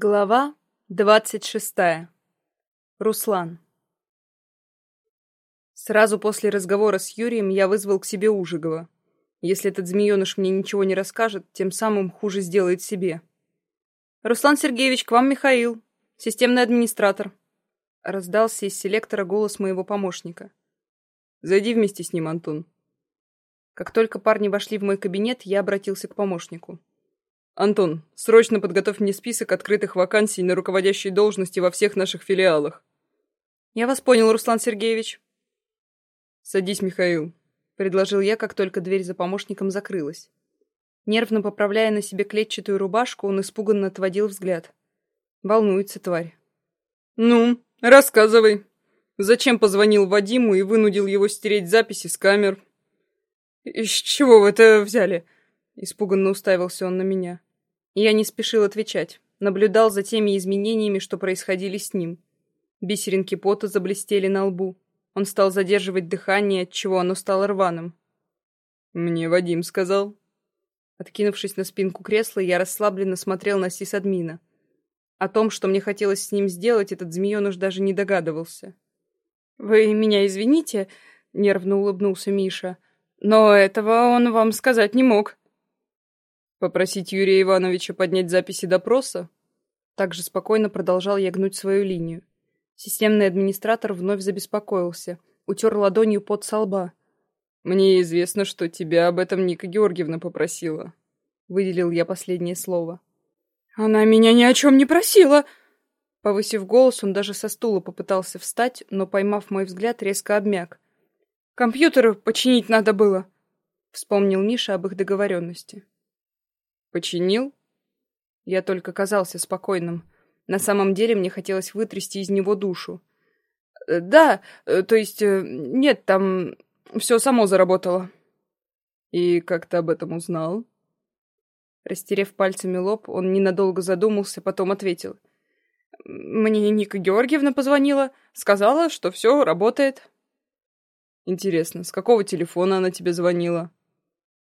Глава двадцать шестая. Руслан. Сразу после разговора с Юрием я вызвал к себе Ужигова. Если этот змееныш мне ничего не расскажет, тем самым хуже сделает себе. «Руслан Сергеевич, к вам Михаил, системный администратор», — раздался из селектора голос моего помощника. «Зайди вместе с ним, Антон». Как только парни вошли в мой кабинет, я обратился к помощнику. «Антон, срочно подготовь мне список открытых вакансий на руководящей должности во всех наших филиалах». «Я вас понял, Руслан Сергеевич». «Садись, Михаил», — предложил я, как только дверь за помощником закрылась. Нервно поправляя на себе клетчатую рубашку, он испуганно отводил взгляд. Волнуется тварь. «Ну, рассказывай. Зачем позвонил Вадиму и вынудил его стереть записи с камер?» «Из чего вы это взяли?» Испуганно уставился он на меня. Я не спешил отвечать, наблюдал за теми изменениями, что происходили с ним. Бисеринки пота заблестели на лбу. Он стал задерживать дыхание, отчего оно стало рваным. «Мне Вадим сказал». Откинувшись на спинку кресла, я расслабленно смотрел на сисадмина. О том, что мне хотелось с ним сделать, этот змееныш даже не догадывался. «Вы меня извините», — нервно улыбнулся Миша, — «но этого он вам сказать не мог». Попросить Юрия Ивановича поднять записи допроса? Также спокойно продолжал я гнуть свою линию. Системный администратор вновь забеспокоился, утер ладонью под со лба. «Мне известно, что тебя об этом Ника Георгиевна попросила», — выделил я последнее слово. «Она меня ни о чем не просила!» Повысив голос, он даже со стула попытался встать, но, поймав мой взгляд, резко обмяк. «Компьютер починить надо было», — вспомнил Миша об их договоренности. Починил? Я только казался спокойным. На самом деле мне хотелось вытрясти из него душу. Э, да, э, то есть... Э, нет, там все само заработало. И как ты об этом узнал? Растерев пальцами лоб, он ненадолго задумался, потом ответил. Мне Ника Георгиевна позвонила, сказала, что все работает. Интересно, с какого телефона она тебе звонила?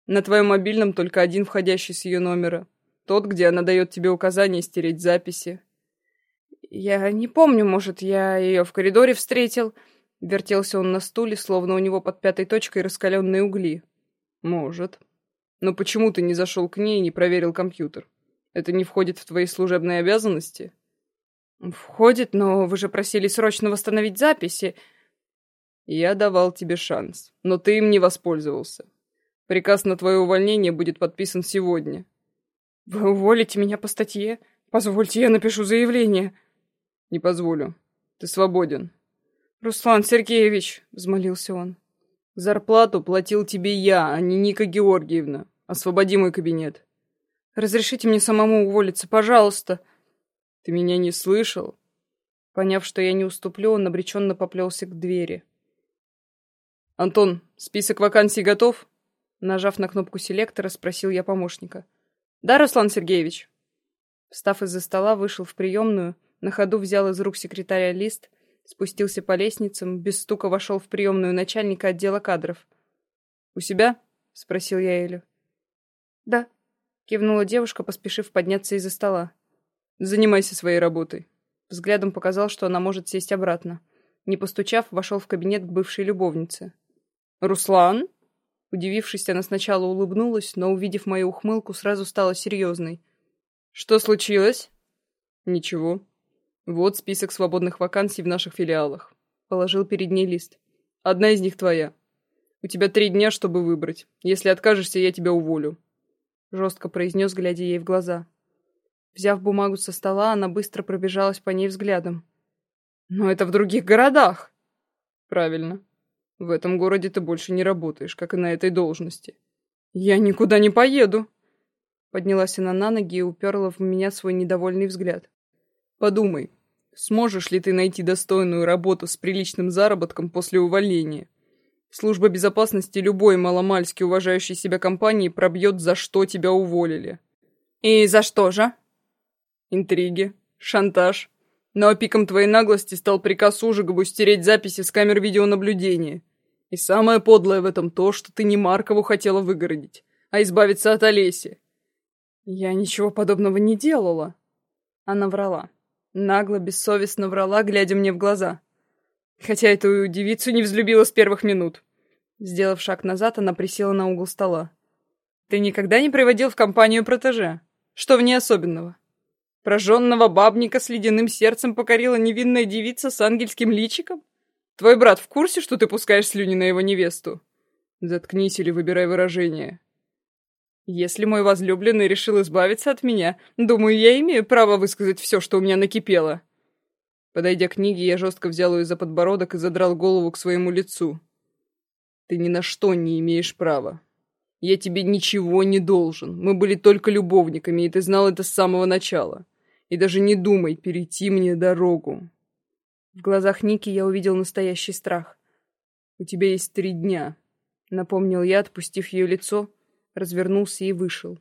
На твоем мобильном только один входящий с ее номера. Тот, где она дает тебе указание стереть записи. Я не помню, может, я ее в коридоре встретил. Вертелся он на стуле, словно у него под пятой точкой раскаленные угли. Может. Но почему ты не зашел к ней и не проверил компьютер? Это не входит в твои служебные обязанности? Входит, но вы же просили срочно восстановить записи. Я давал тебе шанс, но ты им не воспользовался. Приказ на твое увольнение будет подписан сегодня. Вы уволите меня по статье? Позвольте, я напишу заявление. Не позволю. Ты свободен. Руслан Сергеевич, взмолился он. Зарплату платил тебе я, а не Ника Георгиевна. Освободи мой кабинет. Разрешите мне самому уволиться, пожалуйста. Ты меня не слышал? Поняв, что я не уступлю, он обреченно поплелся к двери. «Антон, список вакансий готов?» Нажав на кнопку селектора, спросил я помощника. «Да, Руслан Сергеевич?» Встав из-за стола, вышел в приемную, на ходу взял из рук секретаря лист, спустился по лестницам, без стука вошел в приемную начальника отдела кадров. «У себя?» — спросил я Элю. «Да», — кивнула девушка, поспешив подняться из-за стола. «Занимайся своей работой». Взглядом показал, что она может сесть обратно. Не постучав, вошел в кабинет к бывшей любовнице. «Руслан?» Удивившись, она сначала улыбнулась, но, увидев мою ухмылку, сразу стала серьезной. «Что случилось?» «Ничего. Вот список свободных вакансий в наших филиалах». Положил перед ней лист. «Одна из них твоя. У тебя три дня, чтобы выбрать. Если откажешься, я тебя уволю». Жестко произнес, глядя ей в глаза. Взяв бумагу со стола, она быстро пробежалась по ней взглядом. «Но это в других городах!» «Правильно. В этом городе ты больше не работаешь, как и на этой должности. Я никуда не поеду. Поднялась она на ноги и уперла в меня свой недовольный взгляд. Подумай, сможешь ли ты найти достойную работу с приличным заработком после увольнения? Служба безопасности любой маломальски уважающей себя компании пробьет, за что тебя уволили. И за что же? Интриги, шантаж, но пиком твоей наглости стал приказ Ужигову стереть записи с камер видеонаблюдения. И самое подлое в этом то, что ты не Маркову хотела выгородить, а избавиться от Олеси. Я ничего подобного не делала. Она врала. Нагло, бессовестно врала, глядя мне в глаза. Хотя эту девицу не взлюбила с первых минут. Сделав шаг назад, она присела на угол стола. «Ты никогда не приводил в компанию протеже? Что в ней особенного? Прожженного бабника с ледяным сердцем покорила невинная девица с ангельским личиком? Твой брат в курсе, что ты пускаешь слюни на его невесту?» «Заткнись или выбирай выражение», если мой возлюбленный решил избавиться от меня, думаю, я имею право высказать все, что у меня накипело. Подойдя к книге, я жестко взял ее за подбородок и задрал голову к своему лицу. Ты ни на что не имеешь права. Я тебе ничего не должен. Мы были только любовниками, и ты знал это с самого начала. И даже не думай перейти мне дорогу. В глазах Ники я увидел настоящий страх. У тебя есть три дня, напомнил я, отпустив ее лицо, развернулся и вышел.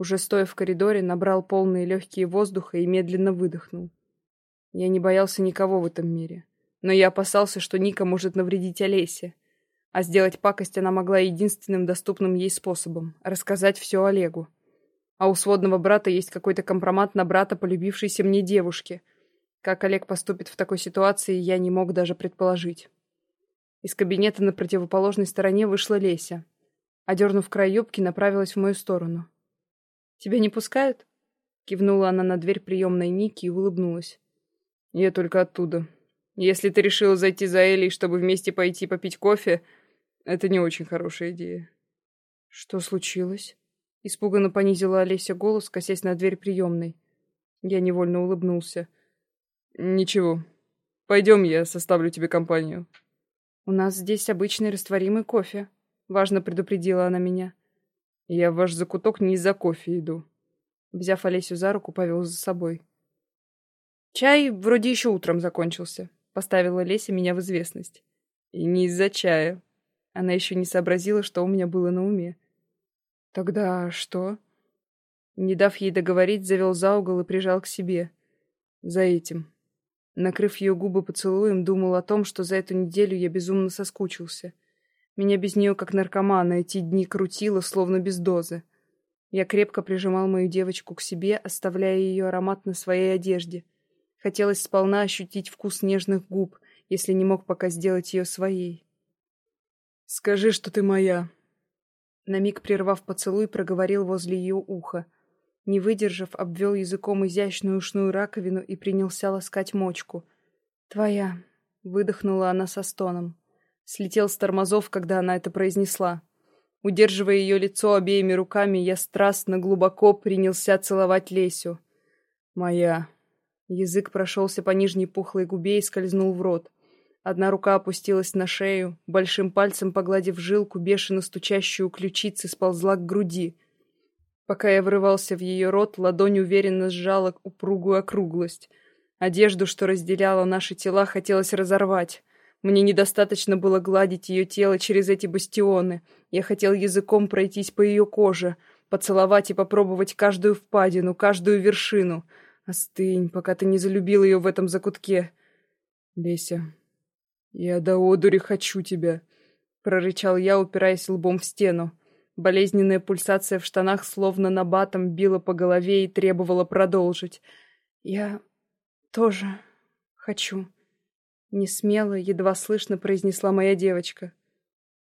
Уже стоя в коридоре, набрал полные легкие воздуха и медленно выдохнул. Я не боялся никого в этом мире, но я опасался, что Ника может навредить Олесе, а сделать пакость она могла единственным доступным ей способом — рассказать все Олегу. А у сводного брата есть какой-то компромат на брата полюбившейся мне девушки. Как Олег поступит в такой ситуации, я не мог даже предположить. Из кабинета на противоположной стороне вышла Леся. Одернув край юбки, направилась в мою сторону. «Тебя не пускают?» Кивнула она на дверь приемной Ники и улыбнулась. «Я только оттуда. Если ты решила зайти за Элей, чтобы вместе пойти попить кофе, это не очень хорошая идея». «Что случилось?» Испуганно понизила Олеся голос, косясь на дверь приемной. Я невольно улыбнулся. «Ничего. Пойдем, я составлю тебе компанию». «У нас здесь обычный растворимый кофе», — важно предупредила она меня. «Я в ваш закуток не из-за кофе иду». Взяв Олесю за руку, повел за собой. «Чай вроде еще утром закончился», — поставила Леся меня в известность. «И не из-за чая». Она еще не сообразила, что у меня было на уме. «Тогда что?» Не дав ей договорить, завел за угол и прижал к себе. За этим. Накрыв ее губы поцелуем, думал о том, что за эту неделю я безумно соскучился — меня без нее, как наркомана, эти дни крутило, словно без дозы. Я крепко прижимал мою девочку к себе, оставляя ее аромат на своей одежде. Хотелось сполна ощутить вкус нежных губ, если не мог пока сделать ее своей. «Скажи, что ты моя!» На миг прервав поцелуй, проговорил возле ее уха. Не выдержав, обвел языком изящную ушную раковину и принялся ласкать мочку. «Твоя!» — выдохнула она со стоном. Слетел с тормозов, когда она это произнесла. Удерживая ее лицо обеими руками, я страстно, глубоко принялся целовать Лесю. «Моя». Язык прошелся по нижней пухлой губе и скользнул в рот. Одна рука опустилась на шею, большим пальцем погладив жилку, бешено стучащую ключицы, сползла к груди. Пока я врывался в ее рот, ладонь уверенно сжала упругую округлость. Одежду, что разделяла наши тела, хотелось разорвать. Мне недостаточно было гладить ее тело через эти бастионы. Я хотел языком пройтись по ее коже, поцеловать и попробовать каждую впадину, каждую вершину. Остынь, пока ты не залюбил ее в этом закутке. Леся, я до одури хочу тебя, — прорычал я, упираясь лбом в стену. Болезненная пульсация в штанах словно набатом била по голове и требовала продолжить. Я тоже хочу. Несмело, едва слышно произнесла моя девочка.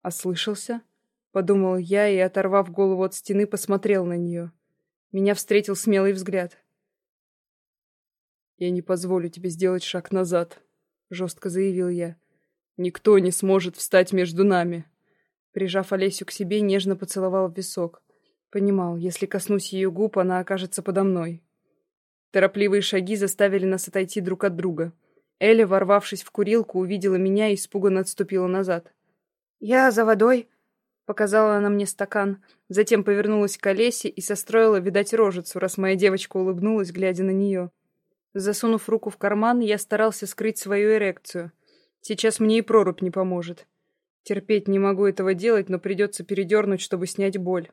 «Ослышался?» — подумал я и, оторвав голову от стены, посмотрел на нее. Меня встретил смелый взгляд. «Я не позволю тебе сделать шаг назад», — жестко заявил я. «Никто не сможет встать между нами». Прижав Олесю к себе, нежно поцеловал в висок. Понимал, если коснусь ее губ, она окажется подо мной. Торопливые шаги заставили нас отойти друг от друга. Эля, ворвавшись в курилку, увидела меня и испуганно отступила назад. «Я за водой», — показала она мне стакан, затем повернулась к Олесе и состроила, видать, рожицу, раз моя девочка улыбнулась, глядя на нее. Засунув руку в карман, я старался скрыть свою эрекцию. Сейчас мне и прорубь не поможет. Терпеть не могу этого делать, но придется передернуть, чтобы снять боль.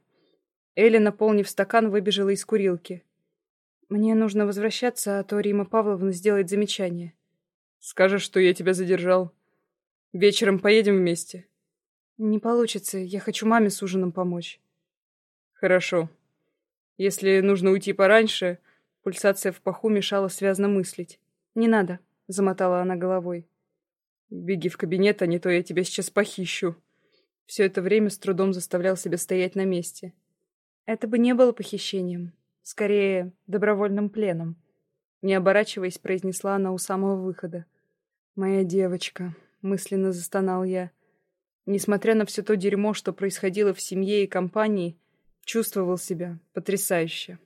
Эля, наполнив стакан, выбежала из курилки. «Мне нужно возвращаться, а то Рима Павловна сделает замечание». Скажешь, что я тебя задержал. Вечером поедем вместе. Не получится. Я хочу маме с ужином помочь. Хорошо. Если нужно уйти пораньше, Пульсация в паху мешала связно мыслить. «Не надо», — замотала она головой. «Беги в кабинет, а не то я тебя сейчас похищу». Все это время с трудом заставлял себя стоять на месте. Это бы не было похищением. Скорее, добровольным пленом. Не оборачиваясь, произнесла она у самого выхода. «Моя девочка», — мысленно застонал я. Несмотря на все то дерьмо, что происходило в семье и компании, чувствовал себя потрясающе.